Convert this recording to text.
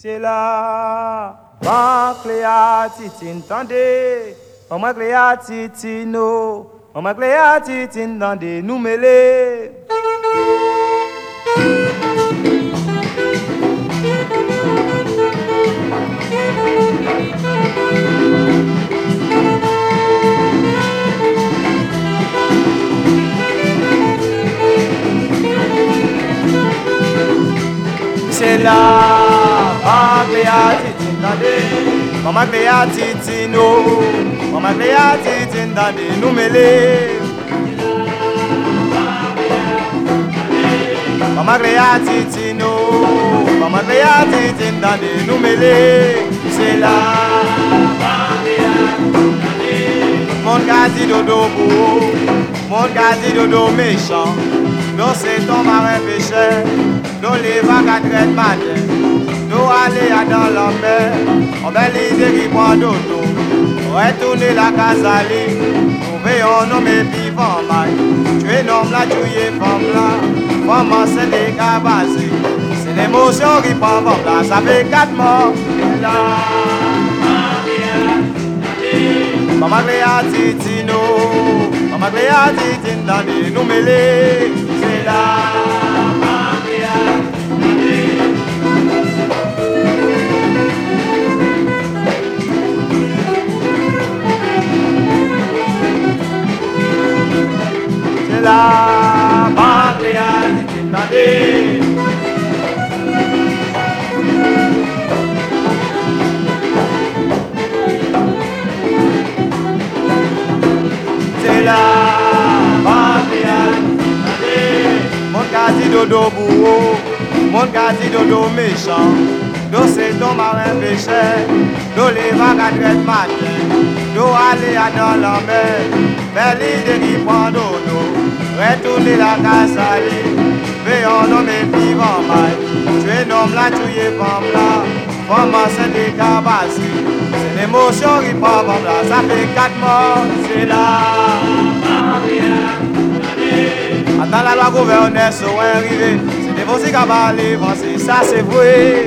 C'est la banque Léa Titine, tendez, maman Léa Titino, maman Léa Titine, tendez, nous mêler. C'est la banque Léa Titine, tendez, maman Léa Titino, maman Léa Titine, tendez, nous mêler. Maman Léa Titino, maman Léa Titine, tendez, nous mêler. C'est la Mon quasi dodo beau, mon quasi dodo méchant. Nous c'est ton marin péché, nous les vagues à traite matin. Aller à dans la mer, on belle idée qui dodo. Retourner la casa trouver un homme et vivant mal. Tu es homme là, tu es femme là, femme c'est des cabasés. C'est l'émotion qui prend femme là, ça quatre morts. Là. Mama Cléa Titino, Mama Cléa Titine dans les nous mêlés, mon quasi dodo bourreau, mon quasi dodo méchant. Do c'est ton marin péché, do les vagues à traite do aller à dans la mer, faire l'idée prend dodo, retourner la casse à lui, veillons homme et vivant mal, tu es homme là, tu es femme là, femme c'est des cabasses, c'est l'émotion qui prend femme là, ça fait quatre morts, c'est là. Attends la loi gouverneur sont arrivés. C'est des voici qui va aller, ça c'est vrai.